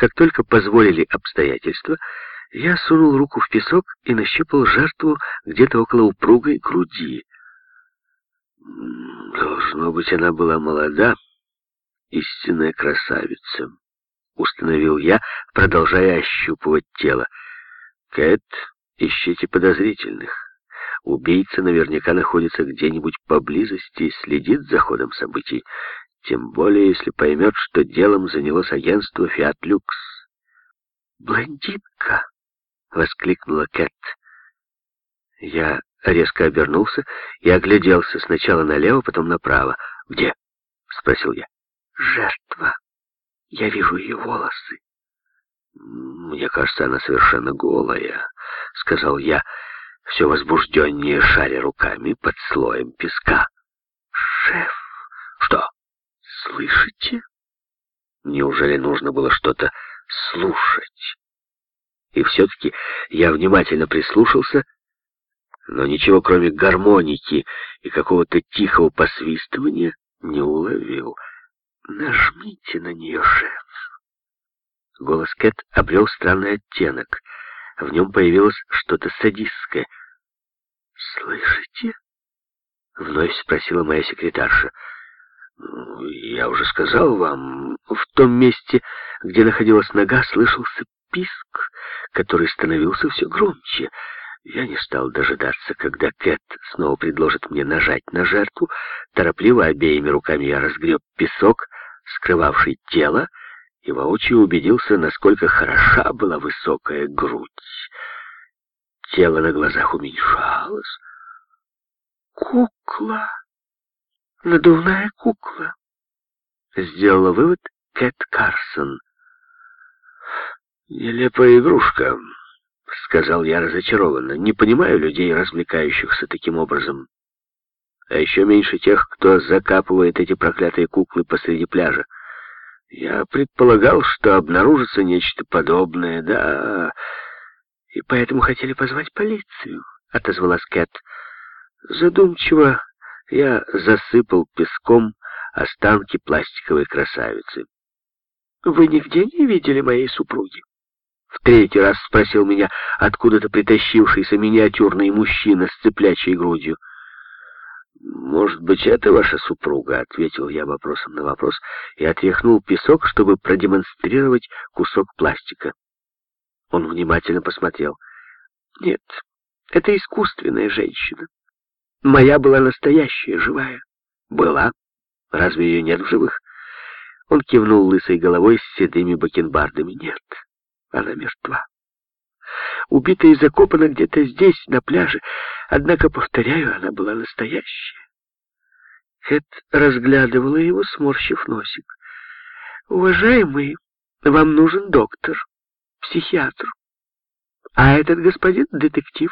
Как только позволили обстоятельства, я сунул руку в песок и нащупал жертву где-то около упругой груди. Должно быть, она была молода, истинная красавица, установил я, продолжая ощупывать тело. Кэт, ищите подозрительных. Убийца наверняка находится где-нибудь поблизости и следит за ходом событий, тем более если поймет, что делом занялось агентство «Фиат Люкс». «Блондинка!» — воскликнула Кэт. Я резко обернулся и огляделся сначала налево, потом направо. «Где?» — спросил я. «Жертва. Я вижу ее волосы». «Мне кажется, она совершенно голая», — сказал я, все возбужденнее шаря руками под слоем песка. «Шеф!» «Слышите?» Неужели нужно было что-то слушать? И все-таки я внимательно прислушался, но ничего кроме гармоники и какого-то тихого посвистывания не уловил. «Нажмите на нее, шеф!» Голос Кэт обрел странный оттенок. В нем появилось что-то садистское. «Слышите?» — вновь спросила моя секретарша. «Я уже сказал вам, в том месте, где находилась нога, слышался писк, который становился все громче. Я не стал дожидаться, когда Кэт снова предложит мне нажать на жертву. Торопливо обеими руками я разгреб песок, скрывавший тело, и воочию убедился, насколько хороша была высокая грудь. Тело на глазах уменьшалось. «Кукла! Надувная кукла!» — сделала вывод Кэт Карсон. «Нелепая игрушка», — сказал я разочарованно. «Не понимаю людей, развлекающихся таким образом. А еще меньше тех, кто закапывает эти проклятые куклы посреди пляжа. Я предполагал, что обнаружится нечто подобное, да, и поэтому хотели позвать полицию», — отозвалась Кэт. Задумчиво я засыпал песком останки пластиковой красавицы. «Вы нигде не видели моей супруги?» В третий раз спросил меня откуда-то притащившийся миниатюрный мужчина с цыплячьей грудью. «Может быть, это ваша супруга?» — ответил я вопросом на вопрос и отряхнул песок, чтобы продемонстрировать кусок пластика. Он внимательно посмотрел. «Нет, это искусственная женщина. Моя была настоящая, живая». «Была? Разве ее нет в живых?» Он кивнул лысой головой с седыми бакенбардами. «Нет, она мертва. Убита и закопана где-то здесь, на пляже. Однако, повторяю, она была настоящая. Хэт разглядывала его, сморщив носик. «Уважаемый, вам нужен доктор, психиатр. А этот господин — детектив».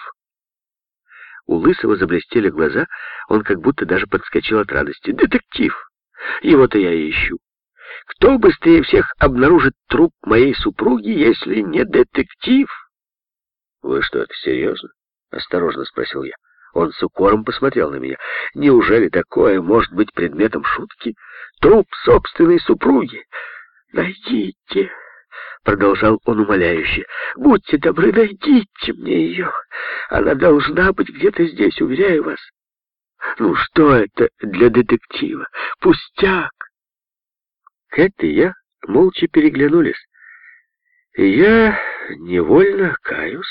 У Лысого заблестели глаза, он как будто даже подскочил от радости. «Детектив! Его-то я ищу. Кто быстрее всех обнаружит труп моей супруги, если не детектив? Вы что, это серьезно? Осторожно спросил я. Он с укором посмотрел на меня. Неужели такое может быть предметом шутки? Труп собственной супруги? Найдите, продолжал он умоляюще. Будьте добры, найдите мне ее. Она должна быть где-то здесь, уверяю вас. Ну что это для детектива? Пустяк. Кэт и я молча переглянулись. И я невольно, каюсь,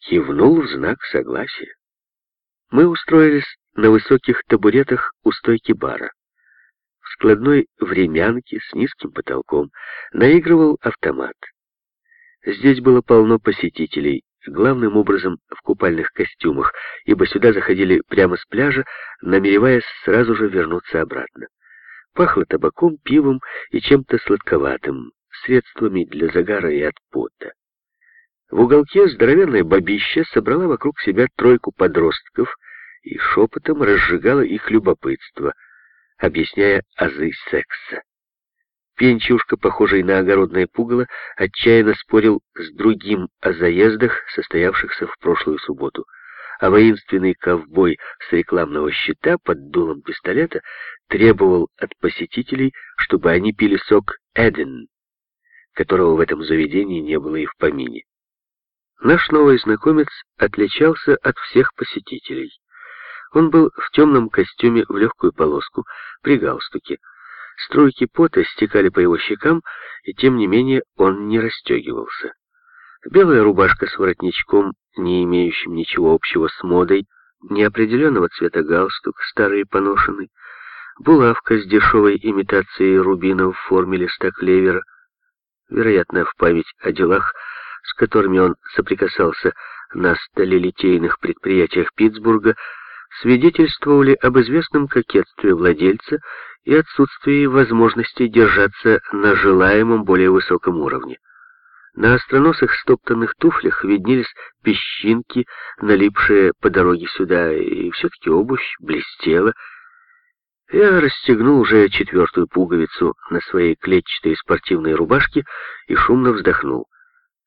кивнул в знак согласия. Мы устроились на высоких табуретах у стойки бара. Складной времянке с низким потолком наигрывал автомат. Здесь было полно посетителей, главным образом в купальных костюмах, ибо сюда заходили прямо с пляжа, намереваясь сразу же вернуться обратно. Пахло табаком, пивом и чем-то сладковатым, средствами для загара и от пота. В уголке здоровенная бабища собрала вокруг себя тройку подростков и шепотом разжигала их любопытство, объясняя азы секса. Пенчушка, похожий на огородное пугало, отчаянно спорил с другим о заездах, состоявшихся в прошлую субботу а воинственный ковбой с рекламного щита под дулом пистолета требовал от посетителей, чтобы они пили сок «Эден». которого в этом заведении не было и в помине. Наш новый знакомец отличался от всех посетителей. Он был в темном костюме в легкую полоску, при галстуке. Струйки пота стекали по его щекам, и тем не менее он не расстегивался. Белая рубашка с воротничком, не имеющим ничего общего с модой, неопределенного цвета галстук, старый и поношенный, булавка с дешевой имитацией рубина в форме листа клевера, вероятно, в память о делах, с которыми он соприкасался на сталелитейных предприятиях Питтсбурга, свидетельствовали об известном кокетстве владельца и отсутствии возможности держаться на желаемом более высоком уровне. На остроносых стоптанных туфлях виднелись песчинки, налипшие по дороге сюда, и все-таки обувь блестела. Я расстегнул уже четвертую пуговицу на своей клетчатой спортивной рубашке и шумно вздохнул.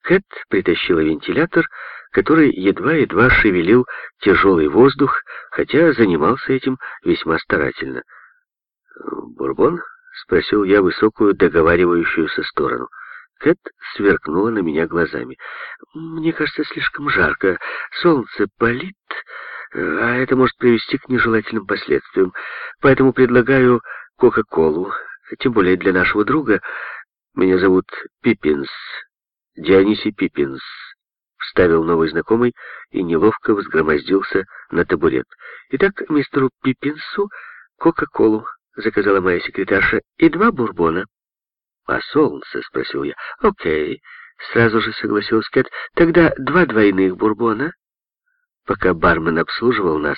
Кэт притащила вентилятор, который едва-едва шевелил тяжелый воздух, хотя занимался этим весьма старательно. «Бурбон?» — спросил я высокую договаривающуюся сторону. Кэт сверкнула на меня глазами. «Мне кажется, слишком жарко. Солнце палит, а это может привести к нежелательным последствиям. Поэтому предлагаю Кока-Колу, тем более для нашего друга. Меня зовут Пиппинс, Дионисий Пиппинс», — вставил новый знакомый и неловко взгромоздился на табурет. «Итак, мистеру Пиппинсу Кока-Колу», — заказала моя секретарша, — «и два бурбона». «А солнце?» — спросил я. «Окей», — сразу же согласился Кэт. «Тогда два двойных бурбона». Пока бармен обслуживал нас,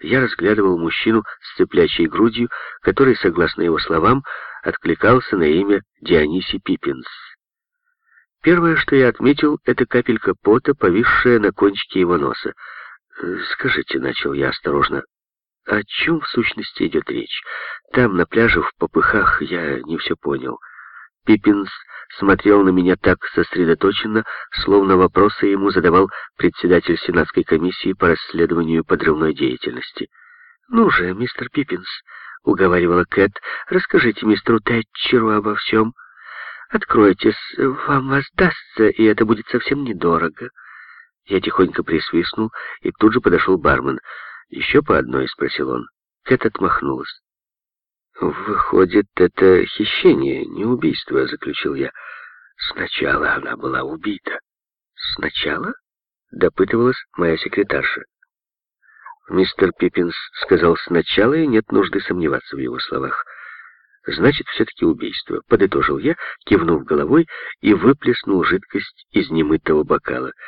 я разглядывал мужчину с цеплячей грудью, который, согласно его словам, откликался на имя Диониси Пиппинс. Первое, что я отметил, это капелька пота, повисшая на кончике его носа. «Скажите», — начал я осторожно, — «о чем в сущности идет речь? Там, на пляже, в попыхах, я не все понял». Пиппинс смотрел на меня так сосредоточенно, словно вопросы ему задавал председатель Сенатской комиссии по расследованию подрывной деятельности. «Ну же, мистер Пиппинс», — уговаривала Кэт, — «расскажите мистеру Тэтчеру обо всем. Откройтесь, вам воздастся, и это будет совсем недорого». Я тихонько присвистнул, и тут же подошел бармен. «Еще по одной?» — спросил он. Кэт отмахнулась. «Выходит, это хищение, не убийство», — заключил я. «Сначала она была убита». «Сначала?» — допытывалась моя секретарша. Мистер Пиппинс сказал сначала, и нет нужды сомневаться в его словах. «Значит, все-таки убийство», — подытожил я, кивнув головой и выплеснул жидкость из немытого бокала —